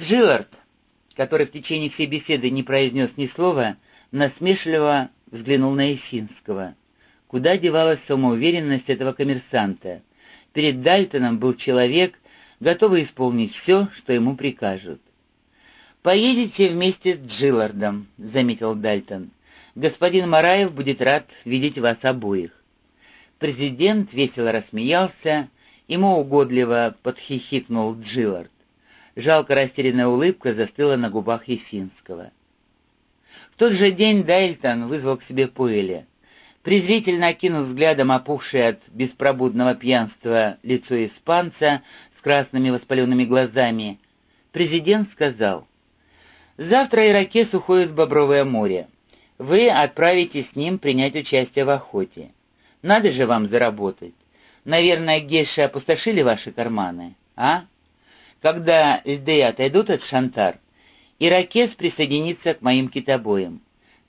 Джиллард, который в течение всей беседы не произнес ни слова, насмешливо взглянул на Исинского. Куда девалась самоуверенность этого коммерсанта? Перед Дальтоном был человек, готовый исполнить все, что ему прикажут. «Поедете вместе с Джиллардом», — заметил Дальтон. «Господин Мараев будет рад видеть вас обоих». Президент весело рассмеялся, ему угодливо подхихикнул Джиллард. Жалко растерянная улыбка застыла на губах Есинского. В тот же день Дайльтон вызвал к себе Пуэля. Презрительно окинув взглядом опухшее от беспробудного пьянства лицо испанца с красными воспаленными глазами, президент сказал, «Завтра Иракес уходит в Бобровое море. Вы отправитесь с ним принять участие в охоте. Надо же вам заработать. Наверное, геши опустошили ваши карманы, а? Когда льды отойдут от Шантар, Иракес присоединится к моим китобоям.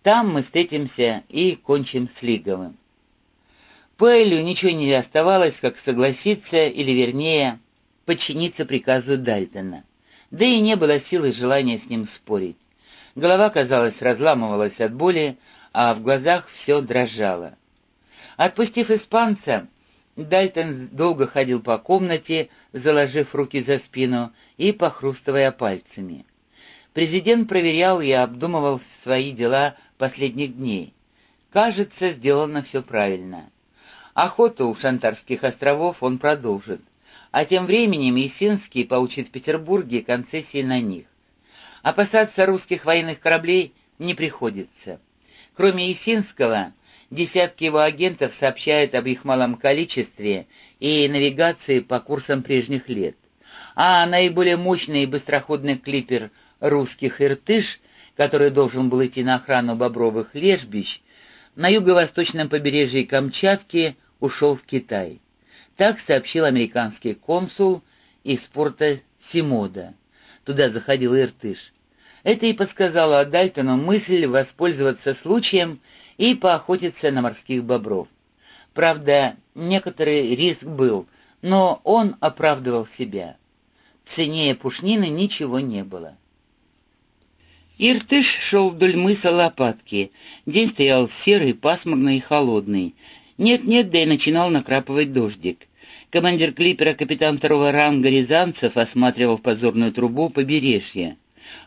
Там мы встретимся и кончим с Лиговым. Пэлю ничего не оставалось, как согласиться, или вернее, подчиниться приказу Дальтона. Да и не было силы и желания с ним спорить. Голова, казалось, разламывалась от боли, а в глазах все дрожало. Отпустив испанца, Дальтон долго ходил по комнате, заложив руки за спину и похрустывая пальцами. Президент проверял и обдумывал свои дела последних дней. Кажется, сделано все правильно. Охоту у Шантарских островов он продолжит, а тем временем Есинский получит в Петербурге концессии на них. Опасаться русских военных кораблей не приходится. Кроме Есинского, десятки его агентов сообщают об их малом количестве и навигации по курсам прежних лет. А наиболее мощный и быстроходный клипер русских «Иртыш» который должен был идти на охрану бобровых лежбищ, на юго-восточном побережье Камчатки ушел в Китай. Так сообщил американский консул из порта Симода. Туда заходил Иртыш. Это и подсказало Дальтону мысль воспользоваться случаем и поохотиться на морских бобров. Правда, некоторый риск был, но он оправдывал себя. Ценнее пушнины ничего не было. Иртыш шел вдоль мыса Лопатки. День стоял серый, пасмурный и холодный. Нет-нет, да и начинал накрапывать дождик. Командир клипера, капитан второго ранга Рязанцев, осматривал в подзорную трубу побережье.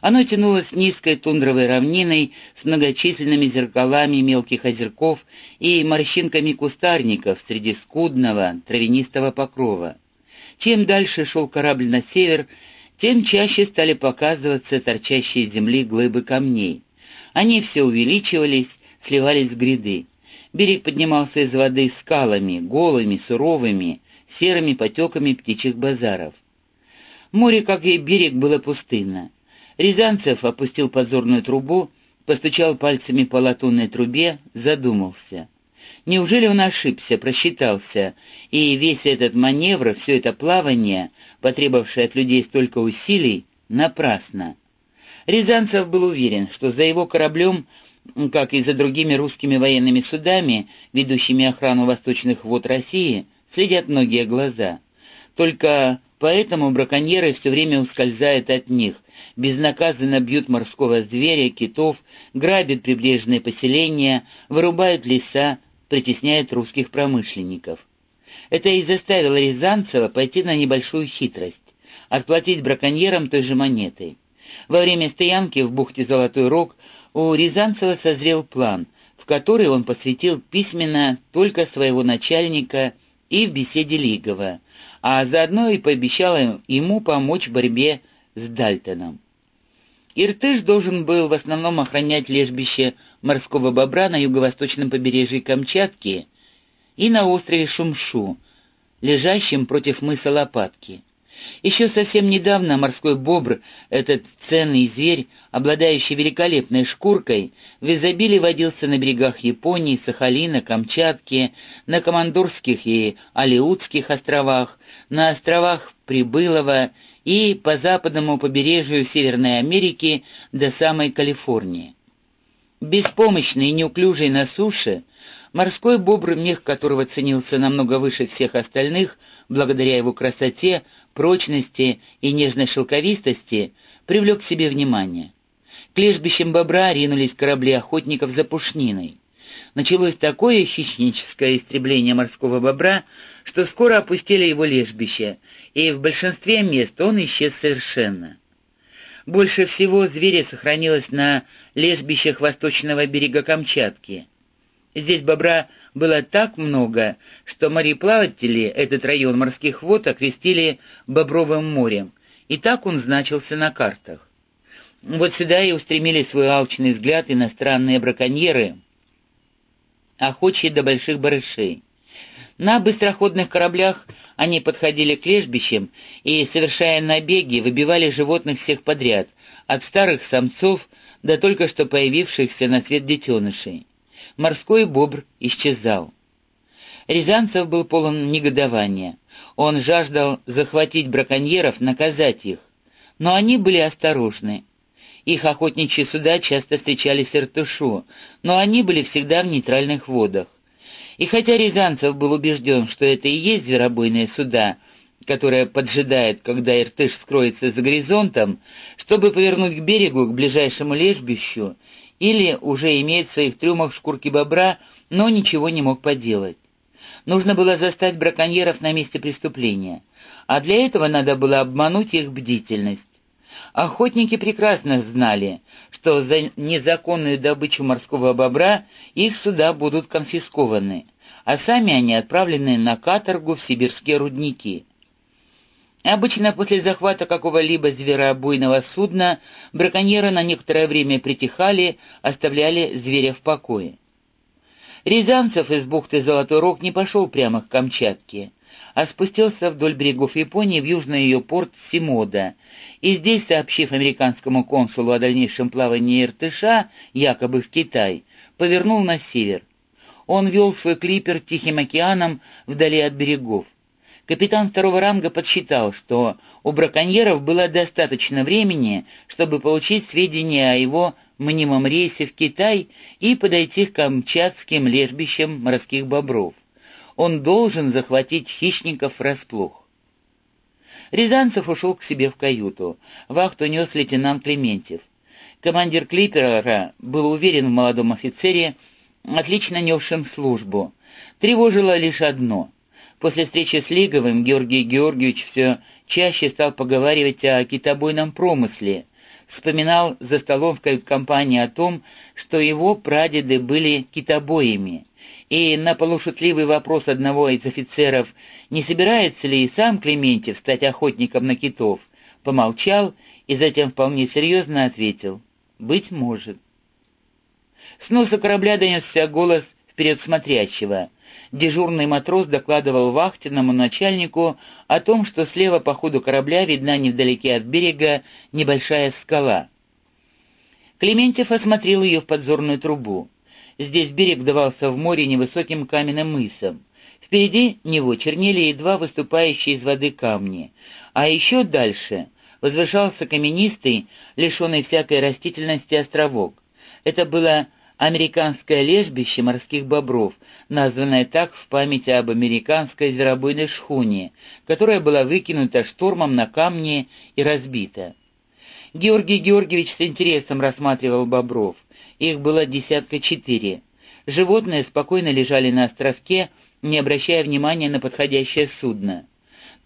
Оно тянулось низкой тундровой равниной с многочисленными зеркалами мелких озерков и морщинками кустарников среди скудного травянистого покрова. Чем дальше шел корабль на север, тем чаще стали показываться торчащие земли глыбы камней. Они все увеличивались, сливались в гряды. Берег поднимался из воды скалами, голыми, суровыми, серыми потеками птичьих базаров. Море, как и берег, было пустынно. Рязанцев опустил подзорную трубу, постучал пальцами по латунной трубе, задумался. Неужели он ошибся, просчитался, и весь этот маневр, все это плавание, потребовавшее от людей столько усилий, напрасно? Рязанцев был уверен, что за его кораблем, как и за другими русскими военными судами, ведущими охрану восточных вод России, следят многие глаза. Только поэтому браконьеры все время ускользают от них, безнаказанно бьют морского зверя, китов, грабят прибрежные поселения, вырубают леса, притесняет русских промышленников. Это и заставило Рязанцева пойти на небольшую хитрость — отплатить браконьерам той же монетой. Во время стоянки в бухте Золотой Рог у Рязанцева созрел план, в который он посвятил письменно только своего начальника и в беседе Лигова, а заодно и пообещал ему помочь в борьбе с Дальтоном. Иртыш должен был в основном охранять лежбище морского бобра на юго-восточном побережье Камчатки и на острове Шумшу, лежащем против мыса Лопатки. Еще совсем недавно морской бобр, этот ценный зверь, обладающий великолепной шкуркой, в изобилии водился на берегах Японии, Сахалина, Камчатки, на Командорских и Алеутских островах, на островах Прибылова и по западному побережью Северной Америки до самой Калифорнии. Беспомощный и неуклюжий на суше, морской бобр, мех которого ценился намного выше всех остальных, благодаря его красоте, прочности и нежной шелковистости, привлек к себе внимание. К лежбищам бобра ринулись корабли охотников за пушниной. Началось такое хищническое истребление морского бобра, что скоро опустили его лежбище, и в большинстве мест он исчез совершенно. Больше всего зверя сохранилось на лежбищах восточного берега Камчатки. Здесь бобра было так много, что мореплаватели этот район морских вод окрестили Бобровым морем, и так он значился на картах. Вот сюда и устремили свой алчный взгляд иностранные браконьеры, охочие до больших барышей. На быстроходных кораблях они подходили к лежбищам и, совершая набеги, выбивали животных всех подряд, от старых самцов до только что появившихся на свет детенышей. Морской бобр исчезал. Рязанцев был полон негодования. Он жаждал захватить браконьеров, наказать их. Но они были осторожны. Их охотничьи суда часто встречались Иртышу, но они были всегда в нейтральных водах. И хотя Рязанцев был убежден, что это и есть зверобойные суда, которая поджидает, когда Иртыш скроется за горизонтом, чтобы повернуть к берегу, к ближайшему лежбищу, или уже имеет в своих трюмах шкурки бобра, но ничего не мог поделать. Нужно было застать браконьеров на месте преступления, а для этого надо было обмануть их бдительность. Охотники прекрасно знали, что за незаконную добычу морского бобра их суда будут конфискованы, а сами они отправлены на каторгу в сибирские рудники. Обычно после захвата какого-либо зверообойного судна браконьеры на некоторое время притихали, оставляли зверя в покое. Рязанцев из бухты Золотой Рог не пошел прямо к Камчатке а спустился вдоль берегов Японии в южный ее порт Симода, и здесь, сообщив американскому консулу о дальнейшем плавании Иртыша, якобы в Китай, повернул на север. Он вел свой клипер Тихим океаном вдали от берегов. Капитан второго ранга подсчитал, что у браконьеров было достаточно времени, чтобы получить сведения о его мнимом рейсе в Китай и подойти к камчатским лежбищам морских бобров он должен захватить хищников врасплох. Рязанцев ушел к себе в каюту. Вахту нес лейтенант Клементьев. Командир клипера был уверен в молодом офицере, отлично несшем службу. Тревожило лишь одно. После встречи с Лиговым Георгий Георгиевич все чаще стал поговаривать о китобойном промысле. Вспоминал за столом в кают-компании о том, что его прадеды были китобоями и на полушутливый вопрос одного из офицеров, не собирается ли и сам Клементьев стать охотником на китов, помолчал и затем вполне серьезно ответил «Быть может». С носа корабля донесся голос вперед смотрящего. Дежурный матрос докладывал вахтенному начальнику о том, что слева по ходу корабля видна невдалеке от берега небольшая скала. Клементьев осмотрел ее в подзорную трубу. Здесь берег давался в море невысоким каменным мысом. Впереди него чернели едва выступающие из воды камни, а еще дальше возвышался каменистый, лишенный всякой растительности островок. Это было американское лежбище морских бобров, названное так в память об американской зверобойной шхуне, которая была выкинута штормом на камни и разбита. Георгий Георгиевич с интересом рассматривал бобров. Их было десятка четыре. Животные спокойно лежали на островке, не обращая внимания на подходящее судно.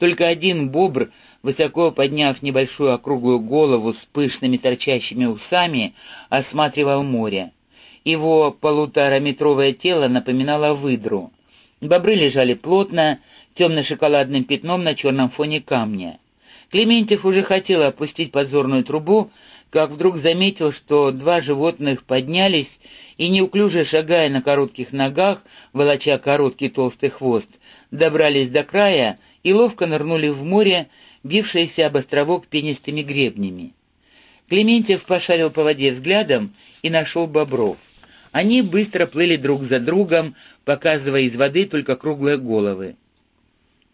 Только один бобр, высоко подняв небольшую округлую голову с пышными торчащими усами, осматривал море. Его полутораметровое тело напоминало выдру. Бобры лежали плотно, темно-шоколадным пятном на черном фоне камня. Клементьев уже хотел опустить подзорную трубу, как вдруг заметил, что два животных поднялись и, неуклюже шагая на коротких ногах, волоча короткий толстый хвост, добрались до края и ловко нырнули в море, бившееся об островок пенистыми гребнями. Клементьев пошарил по воде взглядом и нашел бобров. Они быстро плыли друг за другом, показывая из воды только круглые головы.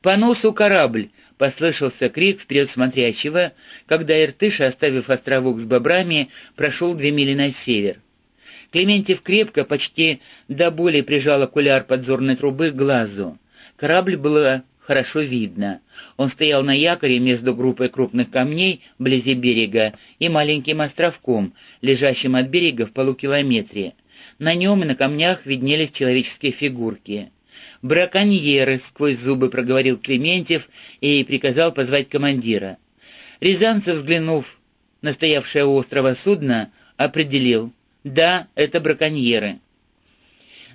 «По носу корабль!» — послышался крик вперед смотрящего, когда Иртыш, оставив островок с бобрами, прошел две мили на север. Клементьев крепко, почти до боли прижал окуляр подзорной трубы к глазу. Корабль было хорошо видно. Он стоял на якоре между группой крупных камней вблизи берега и маленьким островком, лежащим от берега в полукилометре. На нем и на камнях виднелись человеческие фигурки. «Браконьеры!» — сквозь зубы проговорил Клементьев и приказал позвать командира. Рязанцев, взглянув на стоявшее у острова судно, определил. «Да, это браконьеры».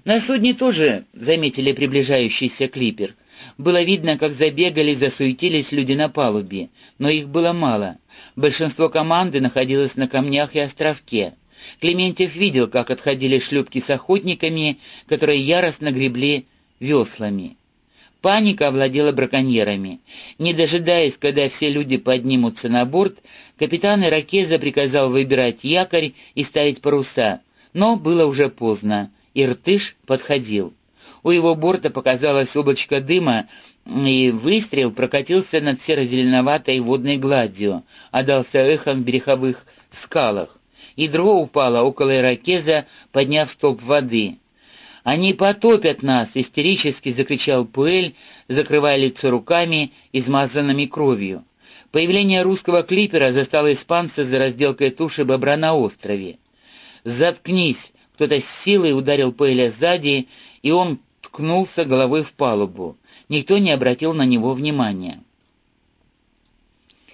На судне тоже заметили приближающийся клипер. Было видно, как забегали, засуетились люди на палубе, но их было мало. Большинство команды находилось на камнях и островке. Клементьев видел, как отходили шлюпки с охотниками, которые яростно гребли веслами. Паника овладела браконьерами. Не дожидаясь, когда все люди поднимутся на борт, капитан Иракеза приказал выбирать якорь и ставить паруса, но было уже поздно. Иртыш подходил. У его борта показалось облачко дыма, и выстрел прокатился над серо-зеленоватой водной гладью, отдался эхом в береговых скалах. Ядро упало около иракеза, подняв столб воды. «Они потопят нас!» — истерически закричал Пуэль, закрывая лицо руками, измазанными кровью. Появление русского клипера застало испанца за разделкой туши бобра на острове. «Заткнись!» — кто-то с силой ударил Пуэля сзади, и он ткнулся головой в палубу. Никто не обратил на него внимания.